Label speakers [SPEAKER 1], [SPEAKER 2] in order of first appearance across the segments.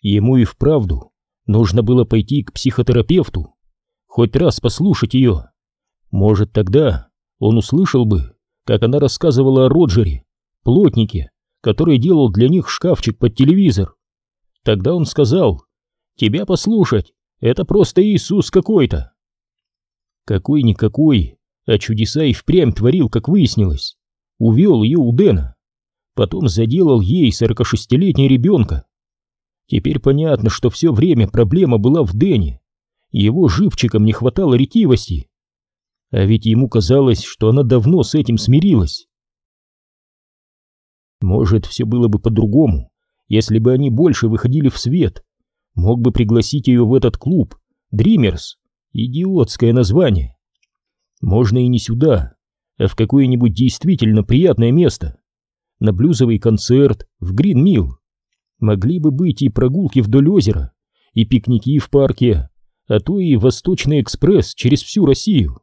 [SPEAKER 1] Ему и вправду нужно было пойти к психотерапевту, хоть раз послушать ее. Может, тогда он услышал бы, как она рассказывала о Роджере, плотнике, который делал для них шкафчик под телевизор. Тогда он сказал, «Тебя послушать, это просто Иисус какой-то». Какой-никакой, а чудеса и впрямь творил, как выяснилось. Увел ее у Дэна. Потом заделал ей сорокашестилетний ребенка. Теперь понятно, что все время проблема была в Дэне. Его живчикам не хватало ретивости. А ведь ему казалось, что она давно с этим смирилась. Может, все было бы по-другому, если бы они больше выходили в свет. Мог бы пригласить ее в этот клуб, Дримерс. Идиотское название. Можно и не сюда, а в какое-нибудь действительно приятное место. На блюзовый концерт, в Грин-Милл. Могли бы быть и прогулки вдоль озера, и пикники в парке, а то и Восточный экспресс через всю Россию.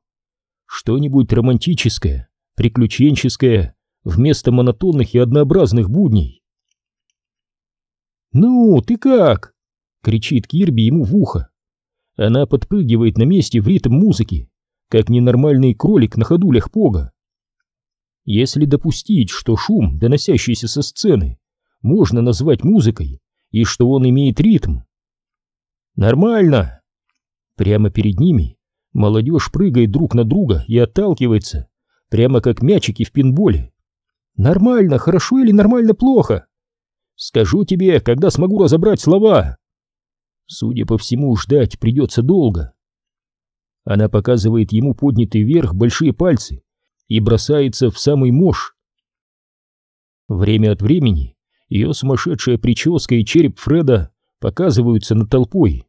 [SPEAKER 1] Что-нибудь романтическое, приключенческое, вместо монотонных и однообразных будней. «Ну, ты как?» — кричит Кирби ему в ухо. Она подпрыгивает на месте в ритм музыки, как ненормальный кролик на ходулях пога. Если допустить, что шум, доносящийся со сцены, можно назвать музыкой, и что он имеет ритм. Нормально. Прямо перед ними молодежь прыгает друг на друга и отталкивается, прямо как мячики в пинболе. Нормально, хорошо или нормально плохо? Скажу тебе, когда смогу разобрать слова. Судя по всему, ждать придется долго. Она показывает ему поднятый вверх большие пальцы и бросается в самый мощь. Время от времени ее сумасшедшая прическа и череп Фреда показываются над толпой.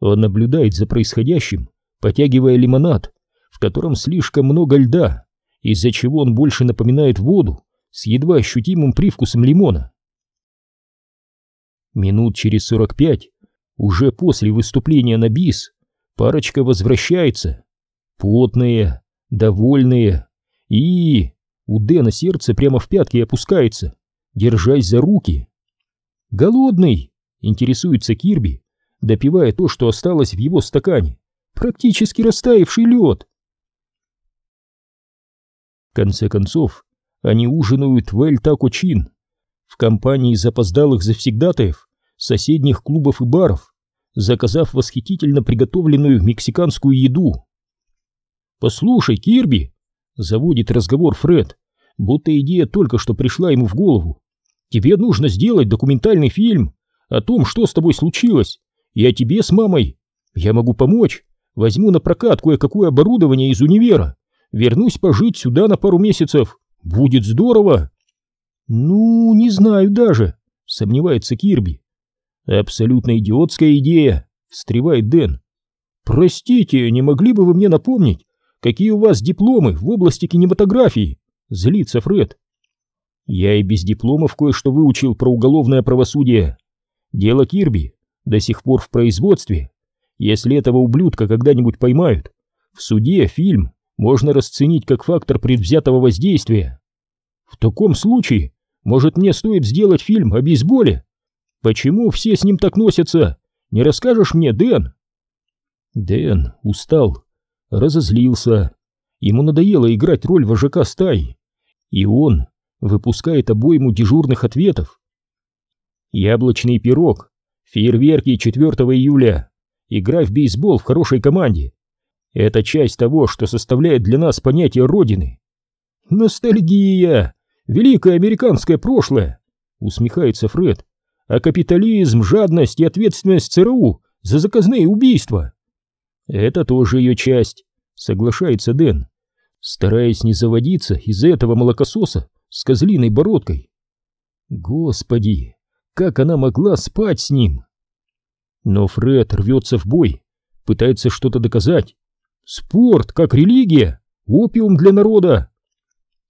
[SPEAKER 1] Он наблюдает за происходящим, потягивая лимонад, в котором слишком много льда, из-за чего он больше напоминает воду с едва ощутимым привкусом лимона. Минут через сорок пять, уже после выступления на бис, парочка возвращается. Потные, довольные и... У Дэна сердце прямо в пятки опускается держась за руки. «Голодный!» — интересуется Кирби, допивая то, что осталось в его стакане. «Практически растаявший лед!» В конце концов, они ужинают в Эль-Тако-Чин, в компании запоздалых завсегдатаев, соседних клубов и баров, заказав восхитительно приготовленную мексиканскую еду. «Послушай, Кирби!» — заводит разговор Фред, будто идея только что пришла ему в голову. Тебе нужно сделать документальный фильм о том, что с тобой случилось, и о тебе с мамой. Я могу помочь. Возьму на прокат кое-какое оборудование из универа. Вернусь пожить сюда на пару месяцев. Будет здорово. Ну, не знаю даже, сомневается Кирби. Абсолютно идиотская идея, встревает Дэн. Простите, не могли бы вы мне напомнить, какие у вас дипломы в области кинематографии? Злится Фред. Я и без дипломов кое-что выучил про уголовное правосудие. Дело Кирби до сих пор в производстве. Если этого ублюдка когда-нибудь поймают, в суде фильм можно расценить как фактор предвзятого воздействия. В таком случае, может, мне стоит сделать фильм о бейсболе? Почему все с ним так носятся? Не расскажешь мне, Дэн? Дэн устал, разозлился. Ему надоело играть роль вожака стаи. И он выпускает обойму дежурных ответов. Яблочный пирог, фейерверки 4 июля, игра в бейсбол в хорошей команде. Это часть того, что составляет для нас понятие Родины. Ностальгия, великое американское прошлое, усмехается Фред. А капитализм, жадность и ответственность ЦРУ за заказные убийства. Это тоже ее часть, соглашается Дэн, стараясь не заводиться из-за этого молокососа с козлиной бородкой. Господи, как она могла спать с ним? Но Фред рвется в бой, пытается что-то доказать. Спорт, как религия, опиум для народа.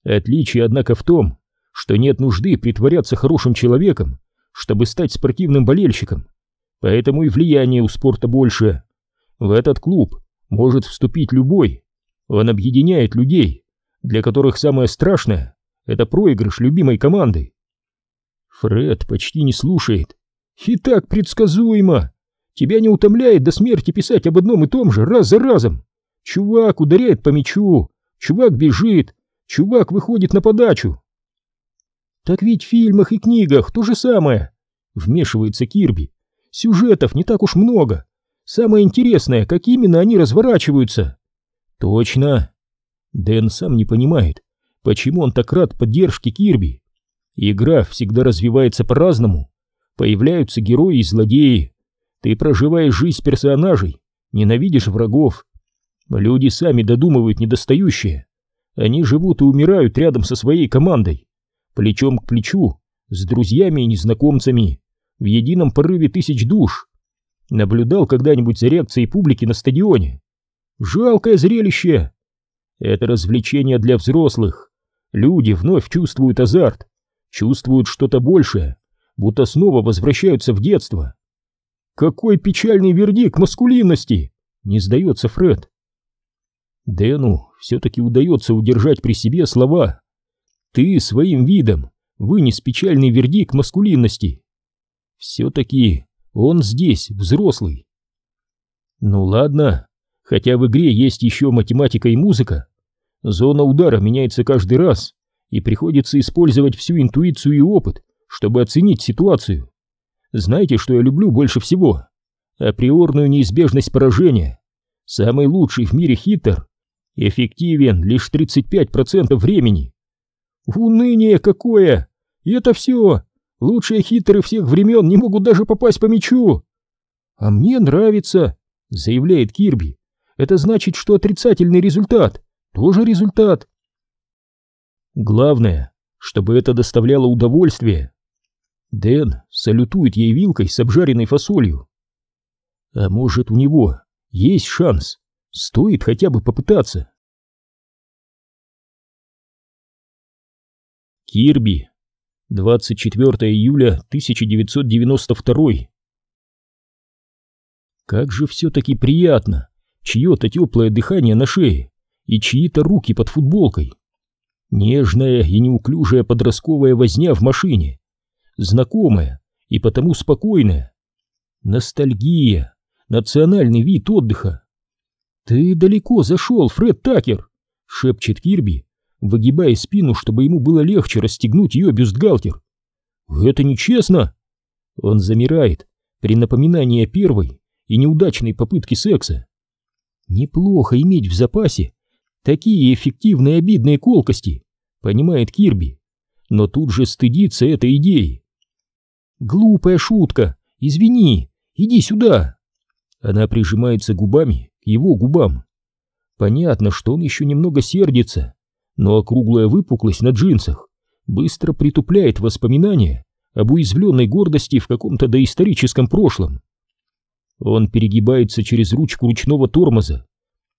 [SPEAKER 1] Отличие, однако, в том, что нет нужды притворяться хорошим человеком, чтобы стать спортивным болельщиком. Поэтому и влияние у спорта больше. В этот клуб может вступить любой. Он объединяет людей, для которых самое страшное это проигрыш любимой команды. Фред почти не слушает. И так предсказуемо. Тебя не утомляет до смерти писать об одном и том же раз за разом. Чувак ударяет по мячу, чувак бежит, чувак выходит на подачу. Так ведь в фильмах и книгах то же самое. Вмешивается Кирби. Сюжетов не так уж много. Самое интересное, как именно они разворачиваются. Точно. Дэн сам не понимает, почему он так рад поддержке Кирби. Игра всегда развивается по-разному. Появляются герои и злодеи. Ты проживаешь жизнь персонажей, ненавидишь врагов. Люди сами додумывают недостающее. Они живут и умирают рядом со своей командой, плечом к плечу, с друзьями и незнакомцами, в едином порыве тысяч душ. Наблюдал когда-нибудь за реакцией публики на стадионе. Жалкое зрелище. Это развлечение для взрослых. Люди вновь чувствуют азарт, чувствуют что-то большее, будто снова возвращаются в детство. Какой печальный вердикт маскулинности! Не сдается Фред. Дэну все-таки удается удержать при себе слова. Ты своим видом вынес печальный вердикт маскулинности. Все-таки он здесь, взрослый. Ну ладно, хотя в игре есть еще математика и музыка. Зона удара меняется каждый раз, и приходится использовать всю интуицию и опыт, чтобы оценить ситуацию. Знаете, что я люблю больше всего? Априорную неизбежность поражения. Самый лучший в мире хитер эффективен лишь 35% времени. Уныние какое! И это все! Лучшие хитеры всех времен не могут даже попасть по мячу. А мне нравится, заявляет Кирби. Это значит, что отрицательный результат тоже результат. Главное, чтобы это доставляло удовольствие. Дэн салютует ей вилкой с обжаренной фасолью. А может, у него есть шанс? Стоит хотя бы попытаться. Кирби 24 июля 1992 Как же все-таки приятно, чье-то теплое дыхание на шее и чьи-то руки под футболкой. Нежная и неуклюжая подростковая возня в машине, знакомая и потому спокойная. Ностальгия, национальный вид отдыха. «Ты далеко зашел, Фред Такер!» — шепчет Кирби, выгибая спину, чтобы ему было легче расстегнуть ее бюстгальтер. «Это нечестно!» Он замирает при напоминании о первой и неудачной попытке секса. «Неплохо иметь в запасе такие эффективные обидные колкости», — понимает Кирби, но тут же стыдится этой идеи. «Глупая шутка! Извини! Иди сюда!» Она прижимается губами к его губам. Понятно, что он еще немного сердится, но округлая выпуклость на джинсах быстро притупляет воспоминания об уязвленной гордости в каком-то доисторическом прошлом. Он перегибается через ручку ручного тормоза,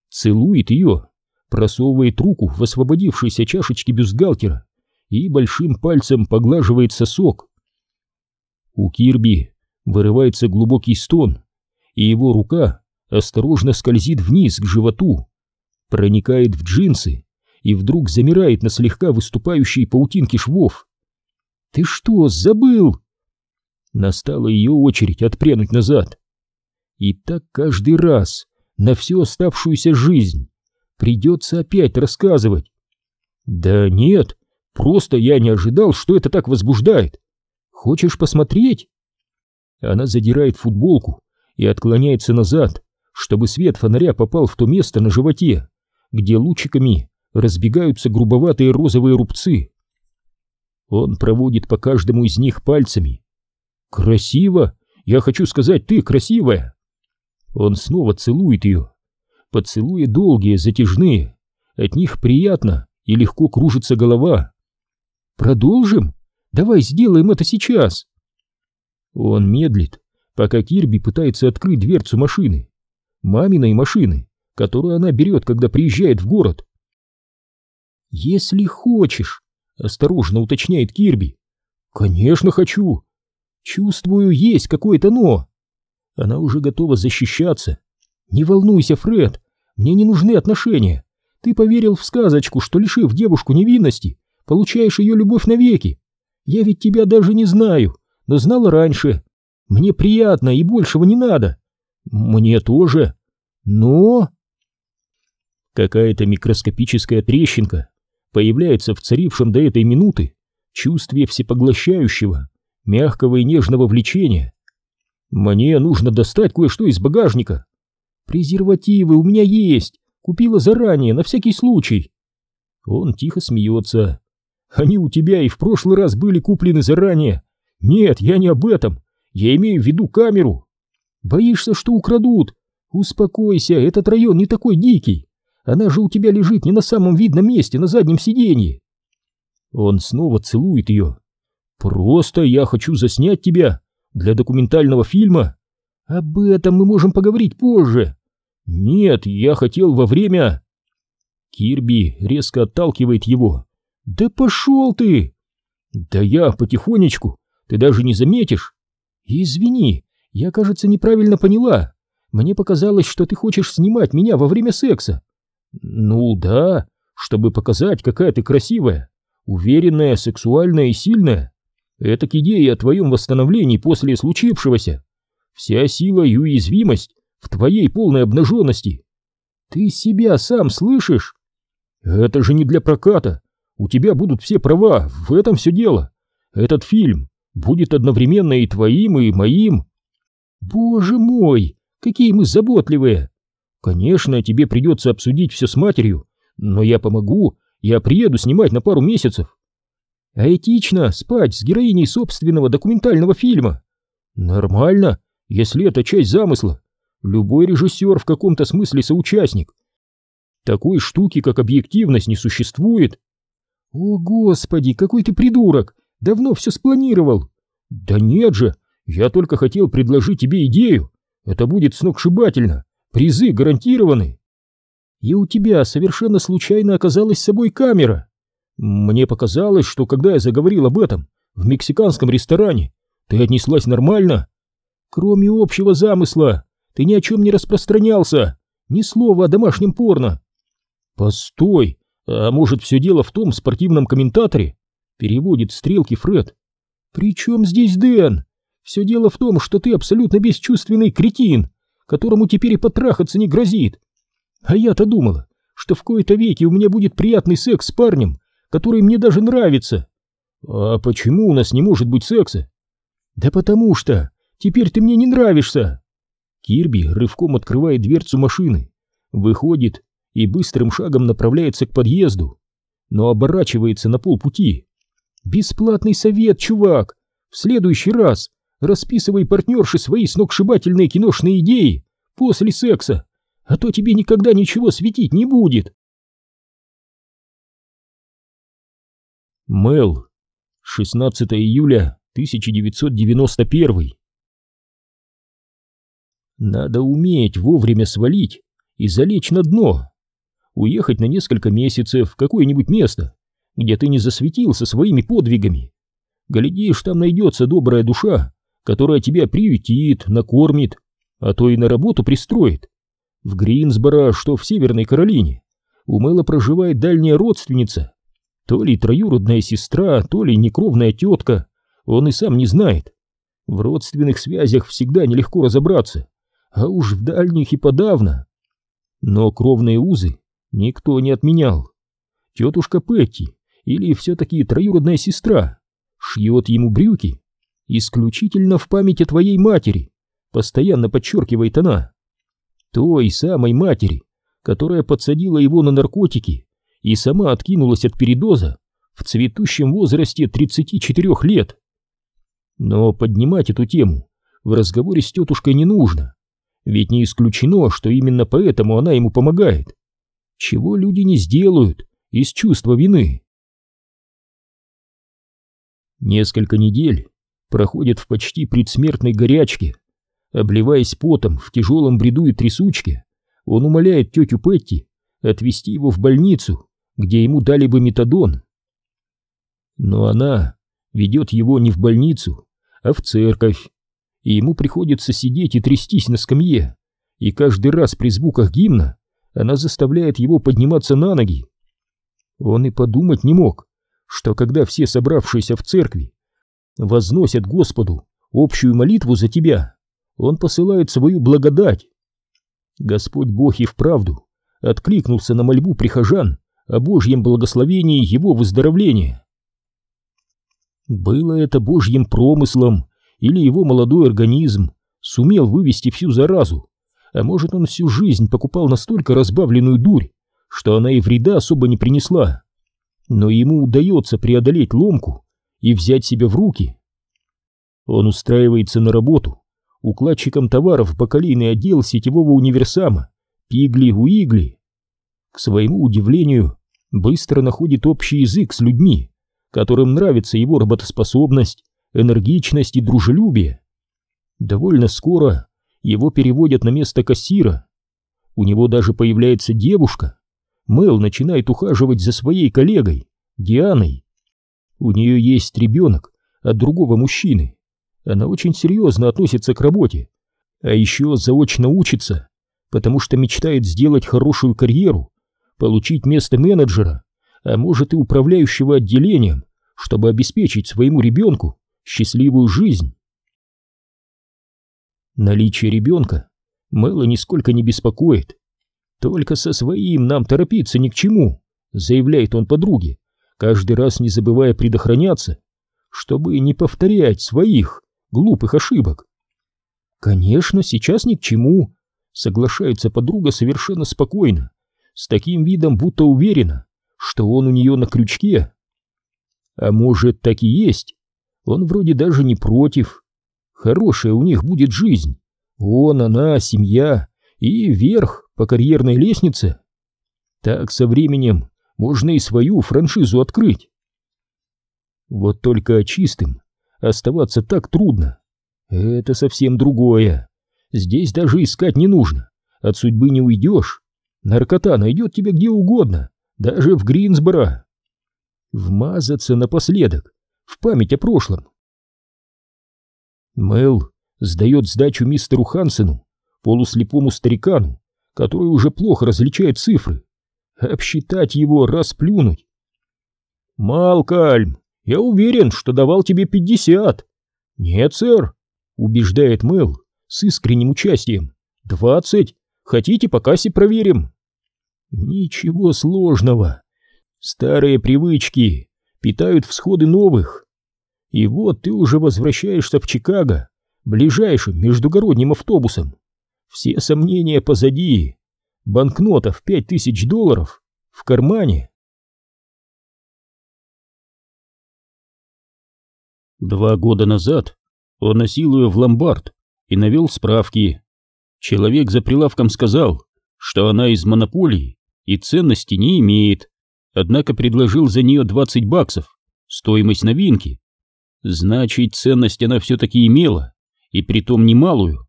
[SPEAKER 1] целует ее, просовывает руку в освободившиеся чашечки бюстгальтера и большим пальцем поглаживает сосок. У Кирби вырывается глубокий стон, и его рука осторожно скользит вниз к животу, проникает в джинсы и вдруг замирает на слегка выступающей паутинке швов. «Ты что, забыл?» Настала ее очередь отпрянуть назад. И так каждый раз, на всю оставшуюся жизнь, придется опять рассказывать. «Да нет, просто я не ожидал, что это так возбуждает. Хочешь посмотреть?» Она задирает футболку и отклоняется назад, чтобы свет фонаря попал в то место на животе, где лучиками разбегаются грубоватые розовые рубцы. Он проводит по каждому из них пальцами. «Красиво! Я хочу сказать, ты красивая!» Он снова целует ее. Поцелуи долгие, затяжные. От них приятно и легко кружится голова. «Продолжим? Давай сделаем это сейчас!» Он медлит, пока Кирби пытается открыть дверцу машины. Маминой машины, которую она берет, когда приезжает в город. «Если хочешь», — осторожно уточняет Кирби. «Конечно хочу. Чувствую, есть какое-то «но». Она уже готова защищаться. «Не волнуйся, Фред, мне не нужны отношения. Ты поверил в сказочку, что, лишив девушку невинности, получаешь ее любовь навеки. Я ведь тебя даже не знаю, но знала раньше. Мне приятно и большего не надо. Мне тоже. Но... Какая-то микроскопическая трещинка появляется в царившем до этой минуты чувстве всепоглощающего, мягкого и нежного влечения. Мне нужно достать кое-что из багажника. Презервативы у меня есть, купила заранее, на всякий случай. Он тихо смеется. Они у тебя и в прошлый раз были куплены заранее. Нет, я не об этом. Я имею в виду камеру. Боишься, что украдут? Успокойся, этот район не такой дикий. Она же у тебя лежит не на самом видном месте, на заднем сиденье. Он снова целует ее. Просто я хочу заснять тебя для документального фильма. Об этом мы можем поговорить позже. Нет, я хотел во время... Кирби резко отталкивает его. Да пошел ты! Да я потихонечку, ты даже не заметишь. Извини, я, кажется, неправильно поняла. Мне показалось, что ты хочешь снимать меня во время секса. Ну да, чтобы показать, какая ты красивая, уверенная, сексуальная и сильная. Это к идее о твоем восстановлении после случившегося. Вся сила и уязвимость в твоей полной обнаженности. Ты себя сам слышишь? Это же не для проката. У тебя будут все права, в этом все дело. Этот фильм будет одновременно и твоим, и моим. Боже мой, какие мы заботливые! Конечно, тебе придется обсудить все с матерью, но я помогу, я приеду снимать на пару месяцев. А этично спать с героиней собственного документального фильма? Нормально, если это часть замысла. Любой режиссер в каком-то смысле соучастник. Такой штуки, как объективность, не существует. О, господи, какой ты придурок! Давно все спланировал. Да нет же, я только хотел предложить тебе идею. Это будет сногсшибательно. Призы гарантированы. И у тебя совершенно случайно оказалась с собой камера. Мне показалось, что когда я заговорил об этом в мексиканском ресторане, ты отнеслась нормально. Кроме общего замысла, ты ни о чем не распространялся. Ни слова о домашнем порно. Постой, а может все дело в том спортивном комментаторе? Переводит стрелки Фред. При чем здесь Дэн? Все дело в том, что ты абсолютно бесчувственный кретин, которому теперь и потрахаться не грозит. А я-то думала, что в кои-то веки у меня будет приятный секс с парнем, который мне даже нравится. А почему у нас не может быть секса? Да потому что теперь ты мне не нравишься. Кирби рывком открывает дверцу машины, выходит и быстрым шагом направляется к подъезду, но оборачивается на полпути. Бесплатный совет, чувак. В следующий раз расписывай партнерши свои сногсшибательные киношные идеи после секса, а то тебе никогда ничего светить не будет. Мел. 16 июля 1991. Надо уметь вовремя свалить и залечь на дно. Уехать на несколько месяцев в какое-нибудь место, где ты не засветился своими подвигами. Глядишь, там найдется добрая душа, которая тебя приютит, накормит, а то и на работу пристроит. В Гринсборо, что в Северной Каролине, у Мэла проживает дальняя родственница, то ли троюродная сестра, то ли некровная тетка, он и сам не знает. В родственных связях всегда нелегко разобраться, а уж в дальних и подавно. Но кровные узы никто не отменял. Тетушка Петти, или все-таки троюродная сестра, шьет ему брюки исключительно в память о твоей матери, постоянно подчеркивает она. Той самой матери, которая подсадила его на наркотики и сама откинулась от передоза в цветущем возрасте 34 лет. Но поднимать эту тему в разговоре с тетушкой не нужно, ведь не исключено, что именно поэтому она ему помогает. Чего люди не сделают из чувства вины. Несколько недель проходят в почти предсмертной горячке. Обливаясь потом в тяжелом бреду и трясучке, он умоляет тетю Петти отвезти его в больницу, где ему дали бы метадон. Но она ведет его не в больницу, а в церковь, и ему приходится сидеть и трястись на скамье, и каждый раз при звуках гимна она заставляет его подниматься на ноги. Он и подумать не мог, что когда все собравшиеся в церкви возносят Господу общую молитву за тебя, он посылает свою благодать. Господь Бог и вправду откликнулся на мольбу прихожан о Божьем благословении его выздоровления. Было это Божьим промыслом, или его молодой организм сумел вывести всю заразу, а может он всю жизнь покупал настолько разбавленную дурь, что она и вреда особо не принесла. Но ему удается преодолеть ломку и взять себя в руки. Он устраивается на работу укладчиком товаров в бакалейный отдел сетевого универсама Пигли-Уигли. К своему удивлению, быстро находит общий язык с людьми, которым нравится его работоспособность, энергичность и дружелюбие. Довольно скоро его переводят на место кассира. У него даже появляется девушка. Мэл начинает ухаживать за своей коллегой, Дианой. У нее есть ребенок от другого мужчины. Она очень серьезно относится к работе, а еще заочно учится, потому что мечтает сделать хорошую карьеру, получить место менеджера, а может и управляющего отделением, чтобы обеспечить своему ребенку счастливую жизнь. Наличие ребенка Мэла нисколько не беспокоит. Только со своим нам торопиться ни к чему, заявляет он подруге, каждый раз не забывая предохраняться, чтобы не повторять своих глупых ошибок. Конечно, сейчас ни к чему, соглашается подруга совершенно спокойно, с таким видом, будто уверена, что он у нее на крючке. А может, так и есть, он вроде даже не против. Хорошая у них будет жизнь. Он, она, семья и вверх по карьерной лестнице. Так со временем можно и свою франшизу открыть. Вот только чистым оставаться так трудно. Это совсем другое. Здесь даже искать не нужно. От судьбы не уйдешь. Наркота найдет тебя где угодно, даже в Гринсборо. Вмазаться напоследок в память о прошлом. Мэл сдает сдачу мистеру Хансену, полуслепому старикану, который уже плохо различает цифры. Обсчитать его, расплюнуть. «Малкальм, я уверен, что давал тебе пятьдесят». «Нет, сэр», — убеждает Мэл с искренним участием. «Двадцать. Хотите, по кассе проверим?» «Ничего сложного. Старые привычки питают всходы новых. И вот ты уже возвращаешься в Чикаго ближайшим междугородним автобусом. Все сомнения позади. Банкнота в пять тысяч долларов в кармане. Два года назад он носил ее в ломбард и навел справки. Человек за прилавком сказал, что она из монополии и ценности не имеет, однако предложил за нее 20 баксов, стоимость новинки. Значит, ценность она все-таки имела, и притом немалую.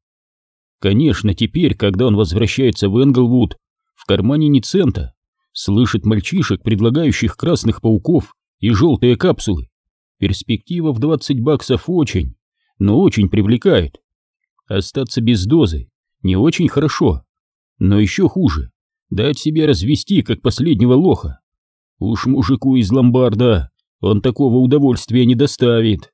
[SPEAKER 1] Конечно, теперь, когда он возвращается в Энглвуд, в кармане не цента, слышит мальчишек, предлагающих красных пауков и желтые капсулы. Перспектива в 20 баксов очень, но очень привлекает. Остаться без дозы не очень хорошо, но еще хуже — дать себе развести, как последнего лоха. Уж мужику из ломбарда он такого удовольствия не доставит.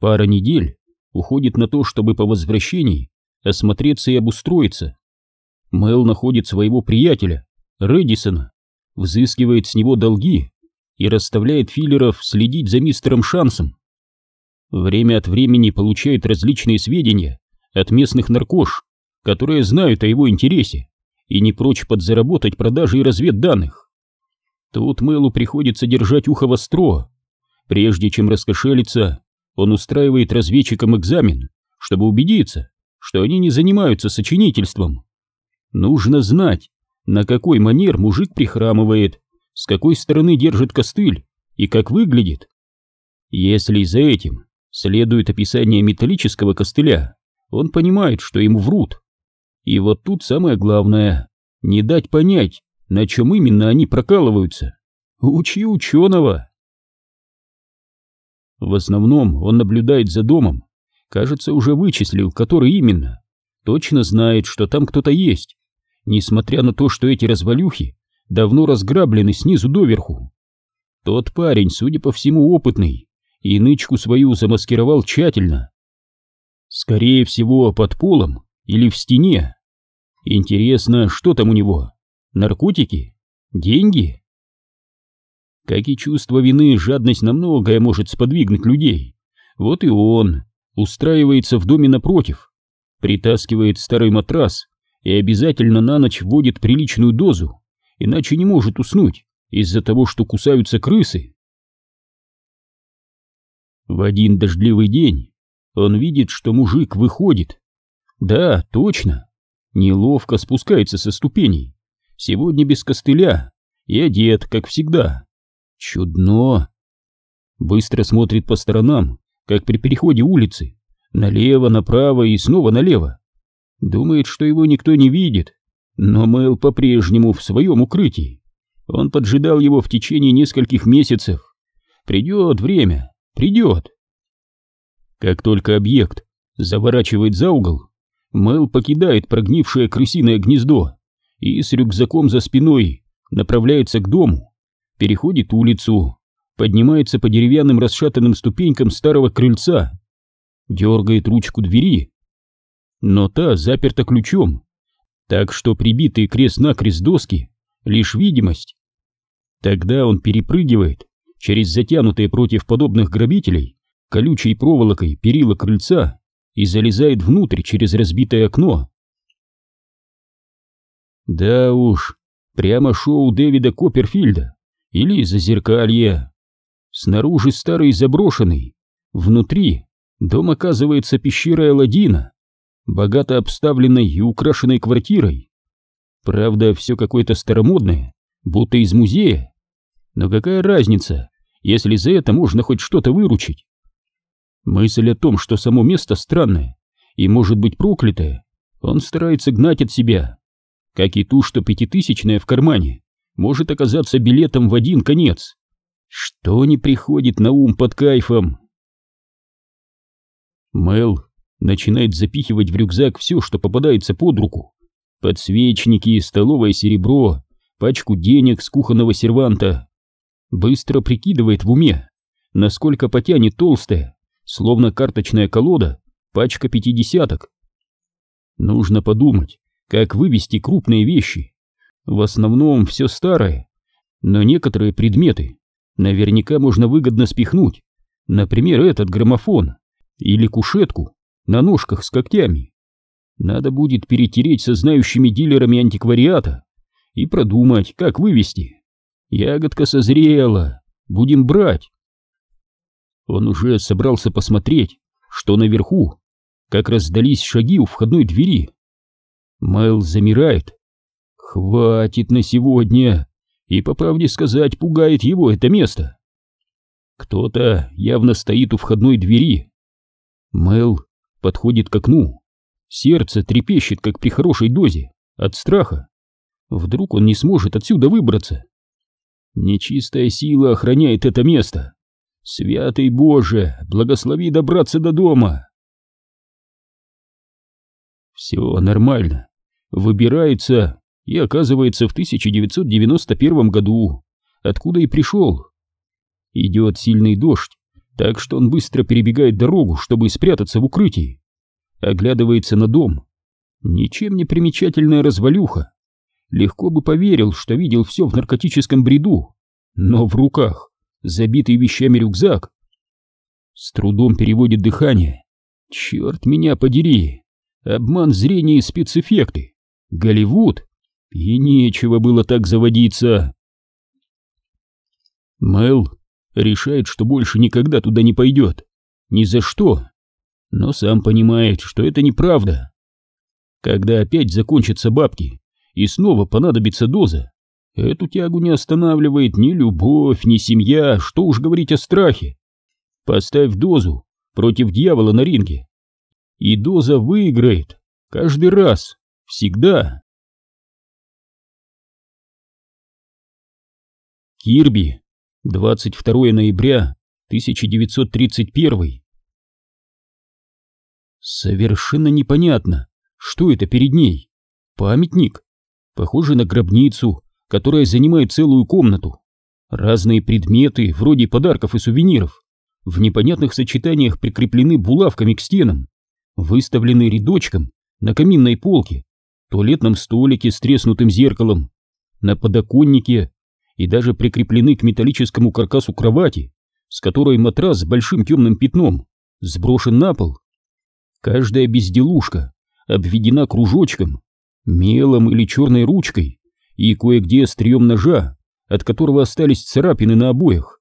[SPEAKER 1] Пара недель уходит на то, чтобы по возвращении осмотреться и обустроиться. Мэл находит своего приятеля, Редисона, взыскивает с него долги и расставляет филлеров следить за мистером Шансом. Время от времени получает различные сведения от местных наркош, которые знают о его интересе и не прочь подзаработать продажи и разведданных. Тут Мэлу приходится держать ухо востро. Прежде чем раскошелиться, он устраивает разведчикам экзамен, чтобы убедиться, что они не занимаются сочинительством. Нужно знать, на какой манер мужик прихрамывает, с какой стороны держит костыль и как выглядит. Если за этим следует описание металлического костыля, он понимает, что ему врут. И вот тут самое главное — не дать понять, на чем именно они прокалываются. Учи ученого. В основном он наблюдает за домом, кажется, уже вычислил, который именно. Точно знает, что там кто-то есть, несмотря на то, что эти развалюхи давно разграблены снизу доверху. Тот парень, судя по всему, опытный и нычку свою замаскировал тщательно. Скорее всего, под полом или в стене. Интересно, что там у него? Наркотики? Деньги? Как и чувство вины, жадность на многое может сподвигнуть людей. Вот и он устраивается в доме напротив, притаскивает старый матрас и обязательно на ночь вводит приличную дозу, иначе не может уснуть из-за того, что кусаются крысы. В один дождливый день он видит, что мужик выходит. Да, точно. Неловко спускается со ступеней. Сегодня без костыля и одет, как всегда. Чудно. Быстро смотрит по сторонам, как при переходе улицы. Налево, направо и снова налево. Думает, что его никто не видит. Но Мэл по-прежнему в своем укрытии. Он поджидал его в течение нескольких месяцев. Придет время, придет. Как только объект заворачивает за угол, Мэл покидает прогнившее крысиное гнездо и с рюкзаком за спиной направляется к дому, переходит улицу, поднимается по деревянным расшатанным ступенькам старого крыльца, дергает ручку двери, но та заперта ключом, так что прибитые крест-накрест доски — лишь видимость. Тогда он перепрыгивает через затянутые против подобных грабителей колючей проволокой перила крыльца и залезает внутрь через разбитое окно. Да уж, прямо шоу Дэвида Копперфильда или Зазеркалье. Снаружи старый заброшенный, внутри дом оказывается пещерой Аладдина, богато обставленной и украшенной квартирой. Правда, все какое-то старомодное, будто из музея. Но какая разница, если за это можно хоть что-то выручить? Мысль о том, что само место странное и может быть проклятое, он старается гнать от себя, как и ту, что пятитысячная в кармане может оказаться билетом в один конец. Что не приходит на ум под кайфом? Мел начинает запихивать в рюкзак все, что попадается под руку. Подсвечники, столовое серебро, пачку денег с кухонного серванта. Быстро прикидывает в уме, насколько потянет толстая, словно карточная колода, пачка пятидесяток. Нужно подумать, как вывести крупные вещи. В основном все старое, но некоторые предметы наверняка можно выгодно спихнуть. Например, этот граммофон или кушетку на ножках с когтями. Надо будет перетереть со знающими дилерами антиквариата и продумать, как вывести. Ягодка созрела, будем брать. Он уже собрался посмотреть, что наверху, как раздались шаги у входной двери. Майл замирает. Хватит на сегодня. И, по правде сказать, пугает его это место. Кто-то явно стоит у входной двери. Мэл подходит к окну. Сердце трепещет, как при хорошей дозе, от страха. Вдруг он не сможет отсюда выбраться. Нечистая сила охраняет это место. Святый Боже, благослови добраться до дома. Все нормально. Выбирается и оказывается в 1991 году, откуда и пришел. Идет сильный дождь, так что он быстро перебегает дорогу, чтобы спрятаться в укрытии. Оглядывается на дом. Ничем не примечательная развалюха. Легко бы поверил, что видел все в наркотическом бреду, но в руках забитый вещами рюкзак. С трудом переводит дыхание. Черт меня подери! Обман зрения и спецэффекты. Голливуд. И нечего было так заводиться. Мэл решает, что больше никогда туда не пойдет. Ни за что. Но сам понимает, что это неправда. Когда опять закончатся бабки и снова понадобится доза, Эту тягу не останавливает ни любовь, ни семья, что уж говорить о страхе. Поставь дозу против дьявола на ринге, и доза выиграет каждый раз, всегда. Кирби, 22 ноября 1931 Совершенно непонятно, что это перед ней. Памятник, похожий на гробницу, которая занимает целую комнату. Разные предметы, вроде подарков и сувениров, в непонятных сочетаниях прикреплены булавками к стенам, выставлены рядочком на каминной полке, туалетном столике с треснутым зеркалом, на подоконнике и даже прикреплены к металлическому каркасу кровати, с которой матрас с большим темным пятном сброшен на пол. Каждая безделушка обведена кружочком, мелом или черной ручкой и кое-где острием ножа, от которого остались царапины на обоях.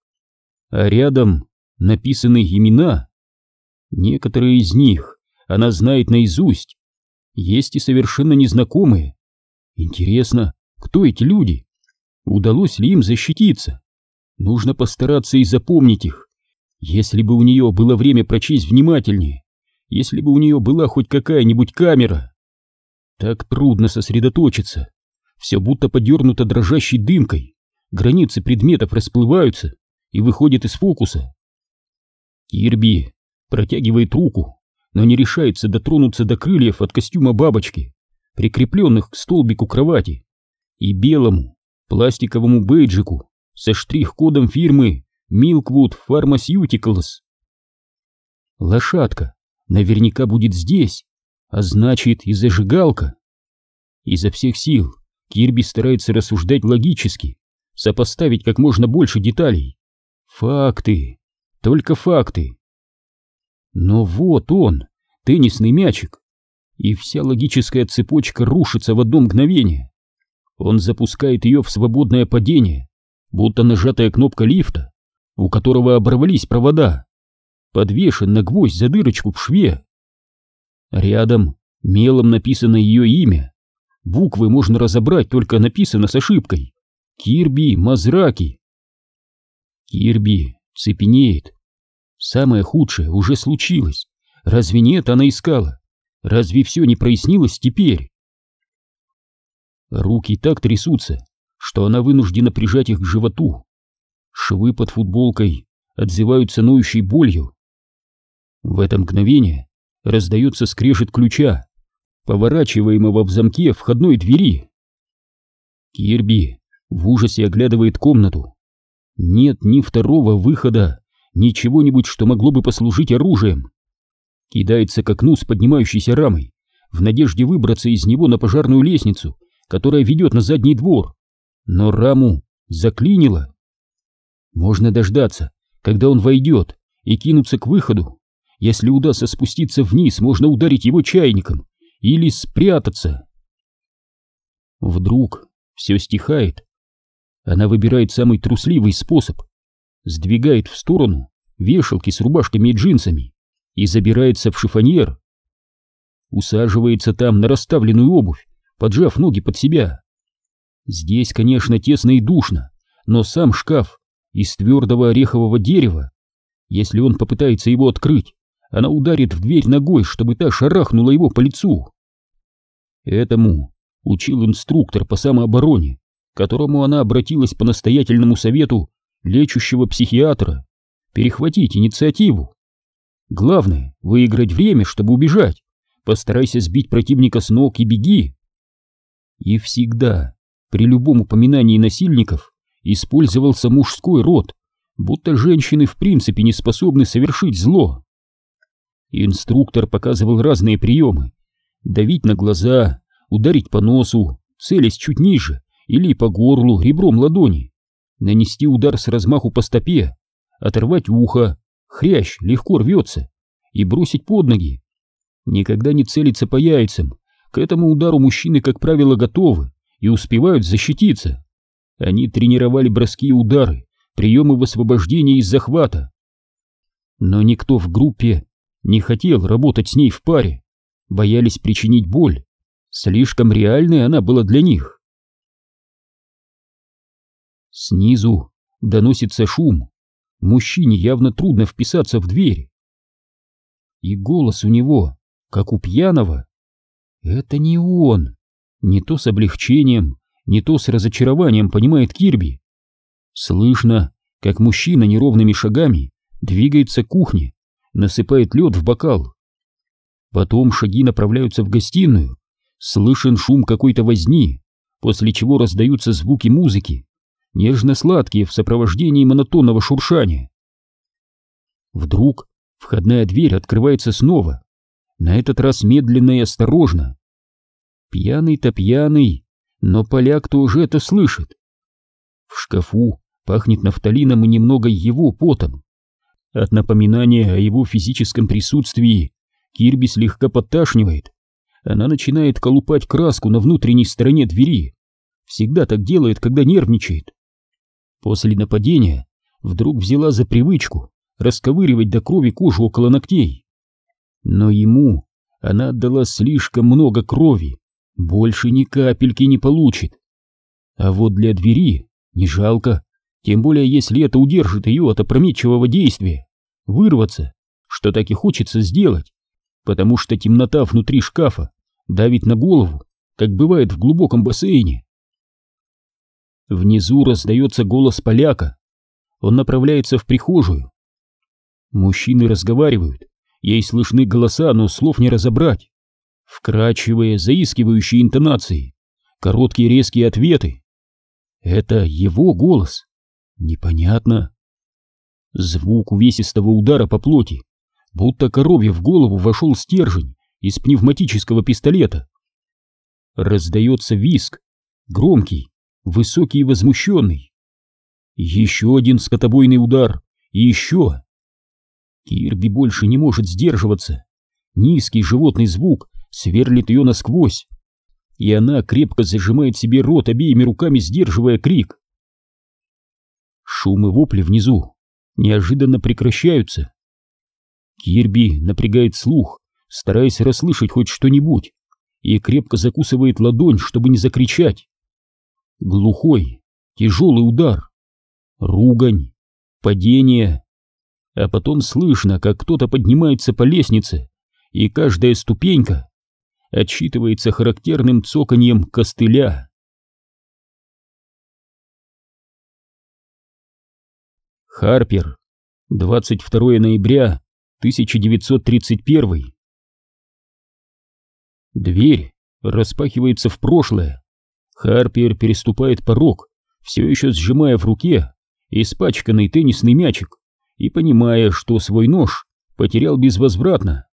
[SPEAKER 1] А рядом написаны имена. Некоторые из них она знает наизусть. Есть и совершенно незнакомые. Интересно, кто эти люди? Удалось ли им защититься? Нужно постараться и запомнить их. Если бы у нее было время прочесть внимательнее, если бы у нее была хоть какая-нибудь камера. Так трудно сосредоточиться. Все будто подернуто дрожащей дымкой. Границы предметов расплываются и выходят из фокуса. Кирби протягивает руку, но не решается дотронуться до крыльев от костюма бабочки, прикрепленных к столбику кровати, и белому пластиковому бейджику со штрих-кодом фирмы Milkwood Pharmaceuticals. Лошадка наверняка будет здесь, а значит и зажигалка. Изо всех сил Кирби старается рассуждать логически, сопоставить как можно больше деталей. Факты, только факты. Но вот он, теннисный мячик, и вся логическая цепочка рушится в одно мгновение. Он запускает ее в свободное падение, будто нажатая кнопка лифта, у которого оборвались провода, подвешен на гвоздь за дырочку в шве. Рядом мелом написано ее имя. Буквы можно разобрать, только написано с ошибкой. Кирби Мазраки. Кирби цепенеет. Самое худшее уже случилось. Разве нет, она искала? Разве все не прояснилось теперь? Руки так трясутся, что она вынуждена прижать их к животу. Швы под футболкой отзываются ноющей болью. В это мгновение раздается скрежет ключа, поворачиваемого в замке входной двери. Кирби в ужасе оглядывает комнату. Нет ни второго выхода, ни чего-нибудь, что могло бы послужить оружием. Кидается к окну с поднимающейся рамой, в надежде выбраться из него на пожарную лестницу, которая ведет на задний двор. Но раму заклинило. Можно дождаться, когда он войдет, и кинуться к выходу. Если удастся спуститься вниз, можно ударить его чайником или спрятаться. Вдруг все стихает. Она выбирает самый трусливый способ. Сдвигает в сторону вешалки с рубашками и джинсами и забирается в шифоньер. Усаживается там на расставленную обувь, поджав ноги под себя. Здесь, конечно, тесно и душно, но сам шкаф из твердого орехового дерева. Если он попытается его открыть, она ударит в дверь ногой, чтобы та шарахнула его по лицу. Этому учил инструктор по самообороне, к которому она обратилась по настоятельному совету лечущего психиатра, перехватить инициативу. Главное — выиграть время, чтобы убежать. Постарайся сбить противника с ног и беги. И всегда, при любом упоминании насильников, использовался мужской род, будто женщины в принципе не способны совершить зло. Инструктор показывал разные приемы. Давить на глаза, ударить по носу, целясь чуть ниже или по горлу ребром ладони, нанести удар с размаху по стопе, оторвать ухо, хрящ легко рвется, и бросить под ноги. Никогда не целиться по яйцам, к этому удару мужчины, как правило, готовы и успевают защититься. Они тренировали броски и удары, приемы высвобождения из захвата. Но никто в группе не хотел работать с ней в паре, боялись причинить боль. Слишком реальной она была для них. Снизу доносится шум. Мужчине явно трудно вписаться в дверь. И голос у него, как у пьяного. Это не он. Не то с облегчением, не то с разочарованием понимает Кирби. Слышно, как мужчина неровными шагами двигается к кухне, насыпает лед в бокал. Потом шаги направляются в гостиную, слышен шум какой-то возни, после чего раздаются звуки музыки, нежно-сладкие в сопровождении монотонного шуршания. Вдруг входная дверь открывается снова, на этот раз медленно и осторожно. Пьяный-то пьяный, но поляк тоже это слышит. В шкафу пахнет нафталином и немного его потом. От напоминания о его физическом присутствии Кирби слегка подташнивает. Она начинает колупать краску на внутренней стороне двери. Всегда так делает, когда нервничает. После нападения вдруг взяла за привычку расковыривать до крови кожу около ногтей. Но ему она отдала слишком много крови, больше ни капельки не получит. А вот для двери не жалко, тем более если это удержит ее от опрометчивого действия, вырваться, что так и хочется сделать, потому что темнота внутри шкафа давит на голову, как бывает в глубоком бассейне. Внизу раздается голос поляка. Он направляется в прихожую. Мужчины разговаривают, ей слышны голоса, но слов не разобрать. Вкрадчивые, заискивающие интонации, короткие резкие ответы. Это его голос. Непонятно. Звук увесистого удара по плоти, будто коровье в голову вошел стержень из пневматического пистолета. Раздается виск, громкий, высокий и возмущенный. Еще один скотобойный удар, и еще. Кирби больше не может сдерживаться. Низкий животный звук сверлит ее насквозь, и она крепко зажимает себе рот обеими руками, сдерживая крик. Шум и вопли внизу неожиданно прекращаются. Кирби напрягает слух, стараясь расслышать хоть что-нибудь, и крепко закусывает ладонь, чтобы не закричать. Глухой, тяжелый удар, ругань, падение, а потом слышно, как кто-то поднимается по лестнице, и каждая ступенька отсчитывается характерным цоканьем костыля. Харпер, 22 ноября 1931. Дверь распахивается в прошлое. Харпер переступает порог, все еще сжимая в руке испачканный теннисный мячик и понимая, что свой нож потерял безвозвратно.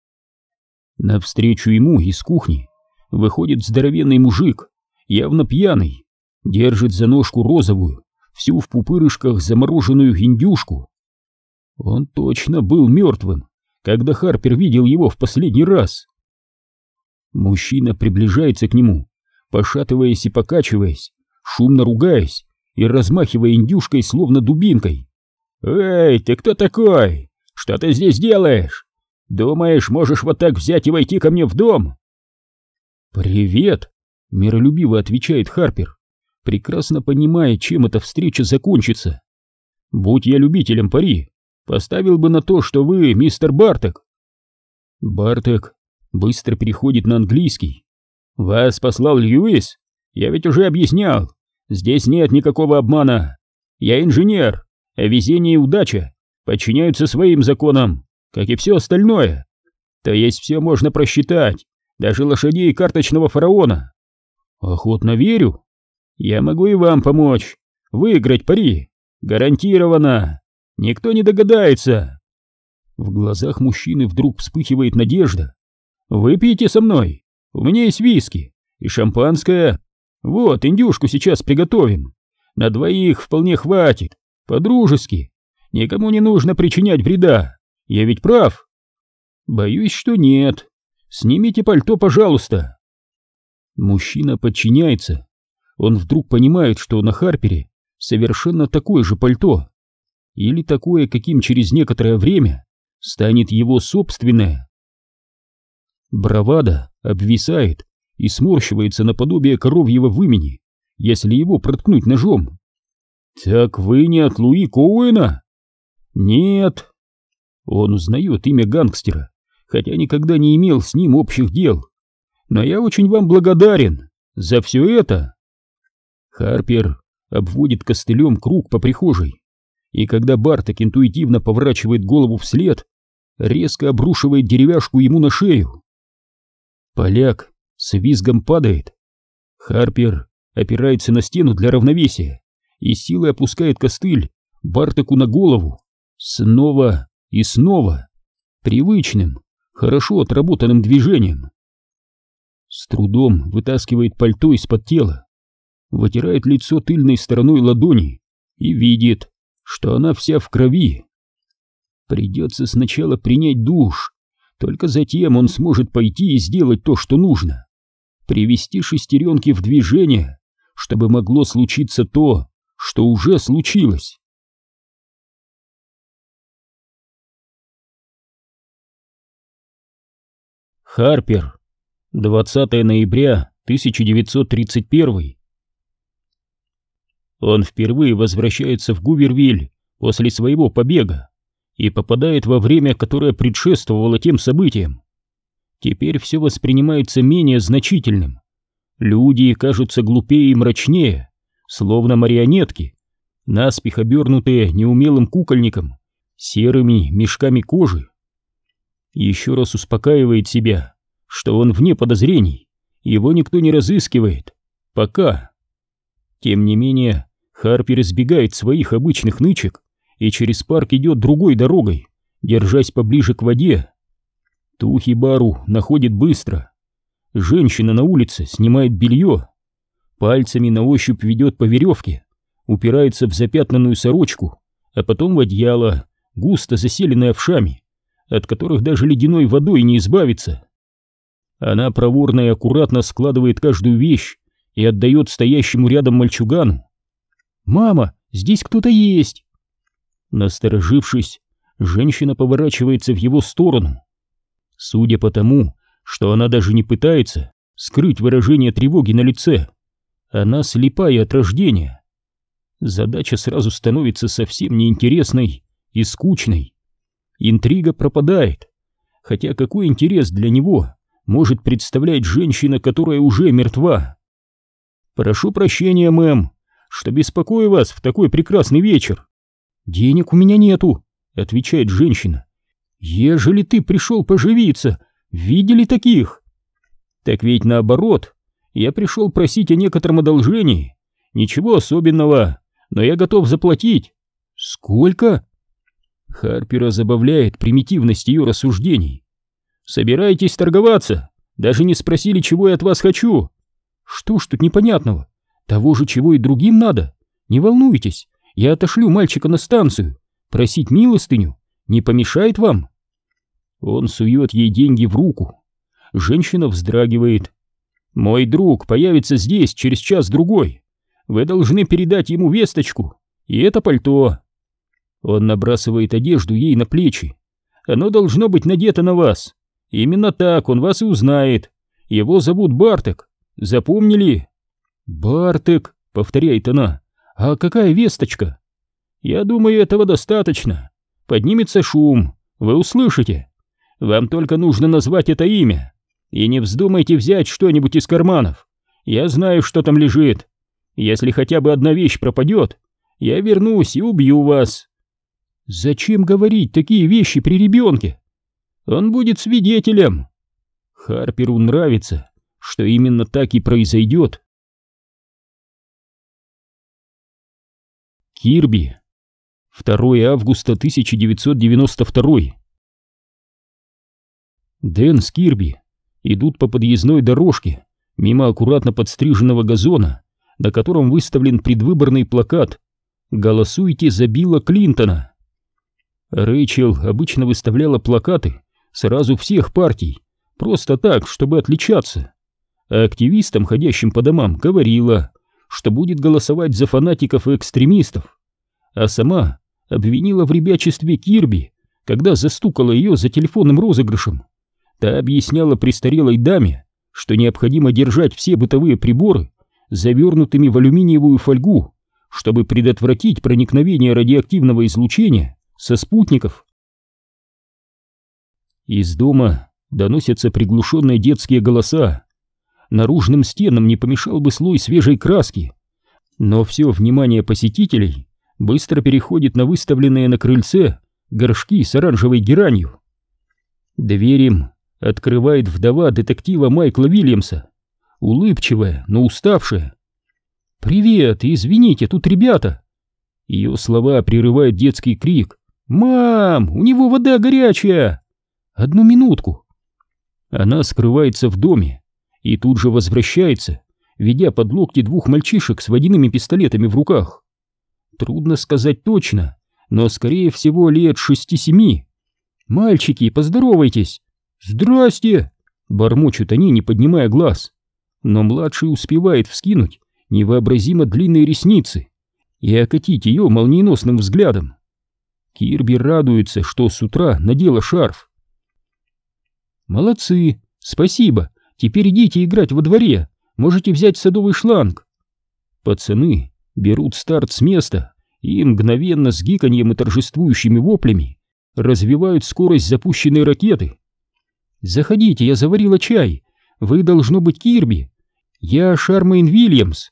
[SPEAKER 1] Навстречу ему из кухни выходит здоровенный мужик, явно пьяный, держит за ножку розовую, всю в пупырышках замороженную индюшку. Он точно был мертвым, когда Харпер видел его в последний раз. Мужчина приближается к нему, пошатываясь и покачиваясь, шумно ругаясь и размахивая индюшкой словно дубинкой. «Эй, ты кто такой? Что ты здесь делаешь? Думаешь, можешь вот так взять и войти ко мне в дом?» «Привет!» — миролюбиво отвечает Харпер, прекрасно понимая, чем эта встреча закончится. «Будь я любителем пари, поставил бы на то, что вы мистер Бартек». Бартек быстро переходит на английский. «Вас послал Льюис? Я ведь уже объяснял. Здесь нет никакого обмана. Я инженер, а везение и удача подчиняются своим законам, как и все остальное. То есть все можно просчитать, даже лошадей карточного фараона. Охотно верю. Я могу и вам помочь. Выиграть пари. Гарантированно. Никто не догадается. В глазах мужчины вдруг вспыхивает надежда. Выпейте со мной. У меня есть виски и шампанское. Вот, индюшку сейчас приготовим. На двоих вполне хватит. По-дружески. Никому не нужно причинять вреда. Я ведь прав? Боюсь, что нет. Снимите пальто, пожалуйста. Мужчина подчиняется. Он вдруг понимает, что на Харпере совершенно такое же пальто. Или такое, каким через некоторое время станет его собственное. Бравада обвисает и сморщивается наподобие коровьего вымени, если его проткнуть ножом. «Так вы не от Луи Коуэна?» «Нет». Он узнает имя гангстера, хотя никогда не имел с ним общих дел. «Но я очень вам благодарен за все это». Харпер обводит костылем круг по прихожей, и когда Барток интуитивно поворачивает голову вслед, резко обрушивает деревяшку ему на шею. Поляк с визгом падает. Харпер опирается на стену для равновесия и силой опускает костыль Бартаку на голову. Снова и снова, привычным, хорошо отработанным движением. С трудом вытаскивает пальто из-под тела, вытирает лицо тыльной стороной ладони и видит, что она вся в крови. Придется сначала принять душ, только затем он сможет пойти и сделать то, что нужно. Привести шестеренки в движение, чтобы могло случиться то, что уже случилось. Харпер. 20 ноября 1931. Он впервые возвращается в Гувервиль после своего побега и попадает во время, которое предшествовало тем событиям. Теперь все воспринимается менее значительным. Люди кажутся глупее и мрачнее, словно марионетки, наспех обернутые неумелым кукольником, серыми мешками кожи. Еще раз успокаивает себя, что он вне подозрений, его никто не разыскивает. Пока. Тем не менее, Харпер избегает своих обычных нычек и через парк идет другой дорогой, держась поближе к воде. Тухи Бару находит быстро. Женщина на улице снимает белье, пальцами на ощупь ведет по веревке, упирается в запятнанную сорочку, а потом в одеяло, густо заселенное овшами от которых даже ледяной водой не избавиться. Она проворно и аккуратно складывает каждую вещь и отдает стоящему рядом мальчугану. «Мама, здесь кто-то есть!» Насторожившись, женщина поворачивается в его сторону. Судя по тому, что она даже не пытается скрыть выражение тревоги на лице, она слепая от рождения. Задача сразу становится совсем неинтересной и скучной. Интрига пропадает. Хотя какой интерес для него может представлять женщина, которая уже мертва? Прошу прощения, мэм, что беспокою вас в такой прекрасный вечер. Денег у меня нету, отвечает женщина. Ежели ты пришел поживиться, видели таких? Так ведь наоборот, я пришел просить о некотором одолжении. Ничего особенного, но я готов заплатить. Сколько? Харпера забавляет примитивность ее рассуждений. «Собираетесь торговаться? Даже не спросили, чего я от вас хочу!» «Что ж тут непонятного? Того же, чего и другим надо. Не волнуйтесь, я отошлю мальчика на станцию. Просить милостыню не помешает вам?» Он сует ей деньги в руку. Женщина вздрагивает. «Мой друг появится здесь через час-другой. Вы должны передать ему весточку. И это пальто. Он набрасывает одежду ей на плечи. Оно должно быть надето на вас. Именно так он вас и узнает. Его зовут Бартек. Запомнили? Бартек, повторяет она. А какая весточка? Я думаю, этого достаточно. Поднимется шум. Вы услышите. Вам только нужно назвать это имя. И не вздумайте взять что-нибудь из карманов. Я знаю, что там лежит. Если хотя бы одна вещь пропадет, я вернусь и убью вас. Зачем говорить такие вещи при ребенке? Он будет свидетелем. Харперу нравится, что именно так и произойдет. Кирби. 2 августа 1992. Дэн с Кирби идут по подъездной дорожке мимо аккуратно подстриженного газона, на котором выставлен предвыборный плакат «Голосуйте за Билла Клинтона». Рэйчел обычно выставляла плакаты сразу всех партий, просто так, чтобы отличаться. А активистам, ходящим по домам, говорила, что будет голосовать за фанатиков и экстремистов. А сама обвинила в ребячестве Кирби, когда застукала ее за телефонным розыгрышем. Та объясняла престарелой даме, что необходимо держать все бытовые приборы завернутыми в алюминиевую фольгу, чтобы предотвратить проникновение радиоактивного излучения со спутников. Из дома доносятся приглушенные детские голоса. Наружным стенам не помешал бы слой свежей краски, но все внимание посетителей быстро переходит на выставленные на крыльце горшки с оранжевой геранью. Дверь открывает вдова детектива Майкла Вильямса, улыбчивая, но уставшая. «Привет, извините, тут ребята!» Ее слова прерывает детский крик, «Мам, у него вода горячая!» «Одну минутку!» Она скрывается в доме и тут же возвращается, ведя под локти двух мальчишек с водяными пистолетами в руках. Трудно сказать точно, но скорее всего лет шести-семи. «Мальчики, поздоровайтесь!» «Здрасте!» — бормочут они, не поднимая глаз. Но младший успевает вскинуть невообразимо длинные ресницы и окатить ее молниеносным взглядом. Кирби радуется, что с утра надела шарф. «Молодцы! Спасибо! Теперь идите играть во дворе! Можете взять садовый шланг!» Пацаны берут старт с места и мгновенно с гиканьем и торжествующими воплями развивают скорость запущенной ракеты. «Заходите, я заварила чай. Вы, должно быть, Кирби. Я Шармейн Вильямс».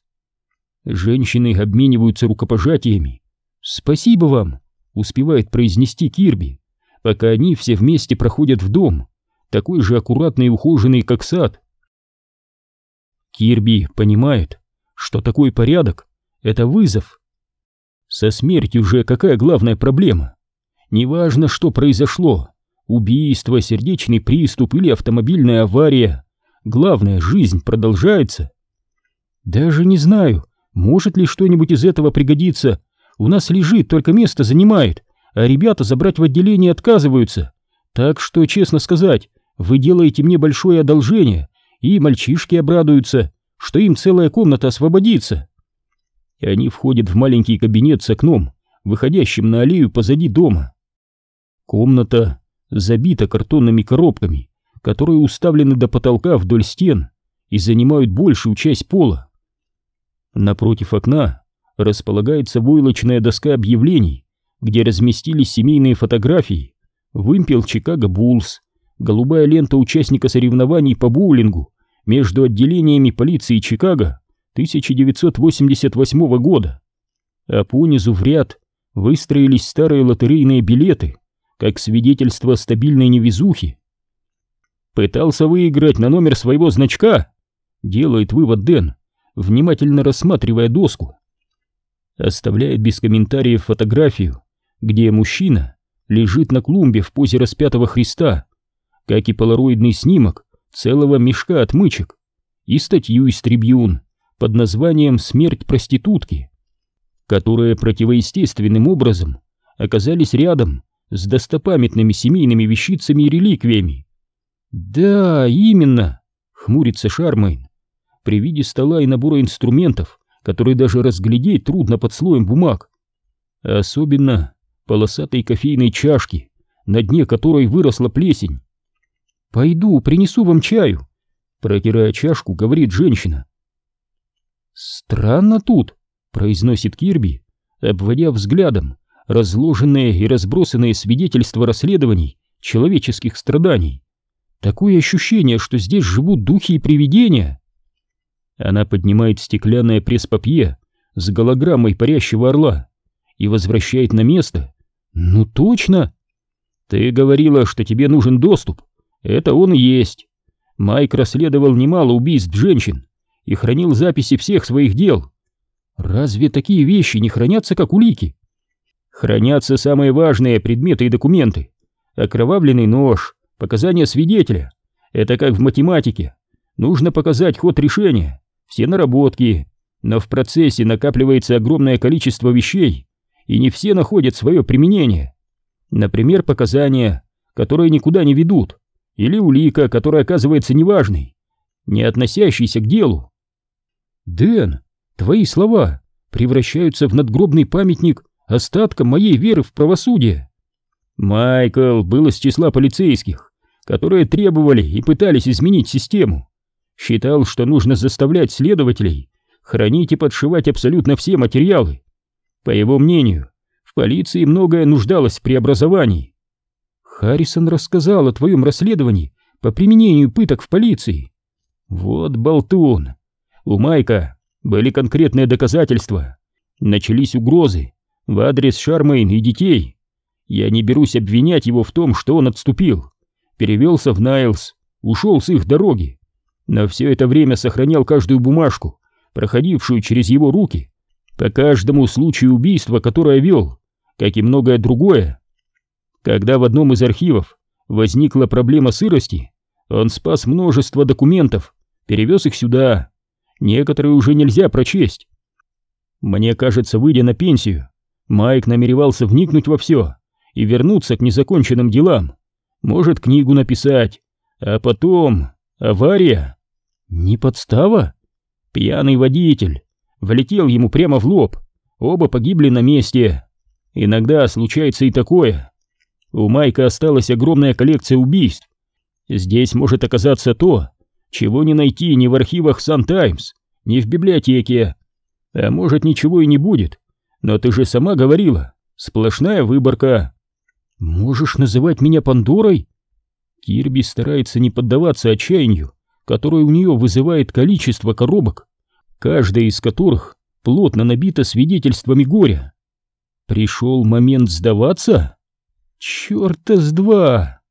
[SPEAKER 1] Женщины обмениваются рукопожатиями. «Спасибо вам», — успевает произнести Кирби, пока они все вместе проходят в дом, такой же аккуратный и ухоженный, как сад. Кирби понимает, что такой порядок — это вызов. Со смертью же какая главная проблема? Неважно, что произошло, убийство, сердечный приступ или автомобильная авария, главное, жизнь продолжается. Даже не знаю, может ли что-нибудь из этого пригодиться. У нас лежит, только место занимает, а ребята забрать в отделение отказываются. Так что, честно сказать, вы делаете мне большое одолжение, и мальчишки обрадуются, что им целая комната освободится. И они входят в маленький кабинет с окном, выходящим на аллею позади дома. Комната забита картонными коробками, которые уставлены до потолка вдоль стен и занимают большую часть пола. Напротив окна располагается войлочная доска объявлений, где разместились семейные фотографии, вымпел Чикаго Буллс, голубая лента участника соревнований по боулингу между отделениями полиции Чикаго 1988 года, а понизу в ряд выстроились старые лотерейные билеты как свидетельство стабильной невезухи. Пытался выиграть на номер своего значка, делает вывод Дэн, внимательно рассматривая доску. Оставляет без комментариев фотографию, где мужчина лежит на клумбе в позе распятого Христа, как и полароидный снимок целого мешка отмычек и статью из трибюн под названием «Смерть проститутки», которые противоестественным образом оказались рядом с достопамятными семейными вещицами и реликвиями. «Да, именно!» — хмурится Шармайн. При виде стола и набора инструментов, которые даже разглядеть трудно под слоем бумаг. Особенно полосатой кофейной чашки, на дне которой выросла плесень. «Пойду, принесу вам чаю», — протирая чашку, говорит женщина. «Странно тут», — произносит Кирби, обводя взглядом разложенные и разбросанные свидетельства расследований человеческих страданий. Такое ощущение, что здесь живут духи и привидения. Она поднимает стеклянное пресс-папье с голограммой парящего орла и возвращает на место. Ну точно! Ты говорила, что тебе нужен доступ. Это он и есть. Майк расследовал немало убийств женщин и хранил записи всех своих дел. Разве такие вещи не хранятся как улики? Хранятся самые важные предметы и документы. Окровавленный нож, показания свидетеля. Это как в математике. Нужно показать ход решения, все наработки, но в процессе накапливается огромное количество вещей, и не все находят свое применение. Например, показания, которые никуда не ведут, или улика, которая оказывается неважной, не относящейся к делу. Дэн, твои слова превращаются в надгробный памятник остатком моей веры в правосудие. Майкл был из числа полицейских, которые требовали и пытались изменить систему. Считал, что нужно заставлять следователей хранить и подшивать абсолютно все материалы. По его мнению, в полиции многое нуждалось в преобразовании. Харрисон рассказал о твоем расследовании по применению пыток в полиции. Вот болтун. У Майка были конкретные доказательства. Начались угрозы, в адрес Шармейн и детей. Я не берусь обвинять его в том, что он отступил, перевелся в Найлс, ушел с их дороги, но все это время сохранял каждую бумажку, проходившую через его руки, по каждому случаю убийства, которое вел, как и многое другое. Когда в одном из архивов возникла проблема сырости, он спас множество документов, перевез их сюда. Некоторые уже нельзя прочесть. Мне кажется, выйдя на пенсию, Майк намеревался вникнуть во все и вернуться к незаконченным делам. Может, книгу написать, а потом авария. Не подстава? Пьяный водитель влетел ему прямо в лоб. Оба погибли на месте. Иногда случается и такое. У Майка осталась огромная коллекция убийств. Здесь может оказаться то, чего не найти ни в архивах Сан-Таймс, ни в библиотеке. А может, ничего и не будет. Но ты же сама говорила, сплошная выборка. Можешь называть меня Пандорой? Кирби старается не поддаваться отчаянию, которое у нее вызывает количество коробок, каждая из которых плотно набита свидетельствами горя. Пришел момент сдаваться? Черта с два!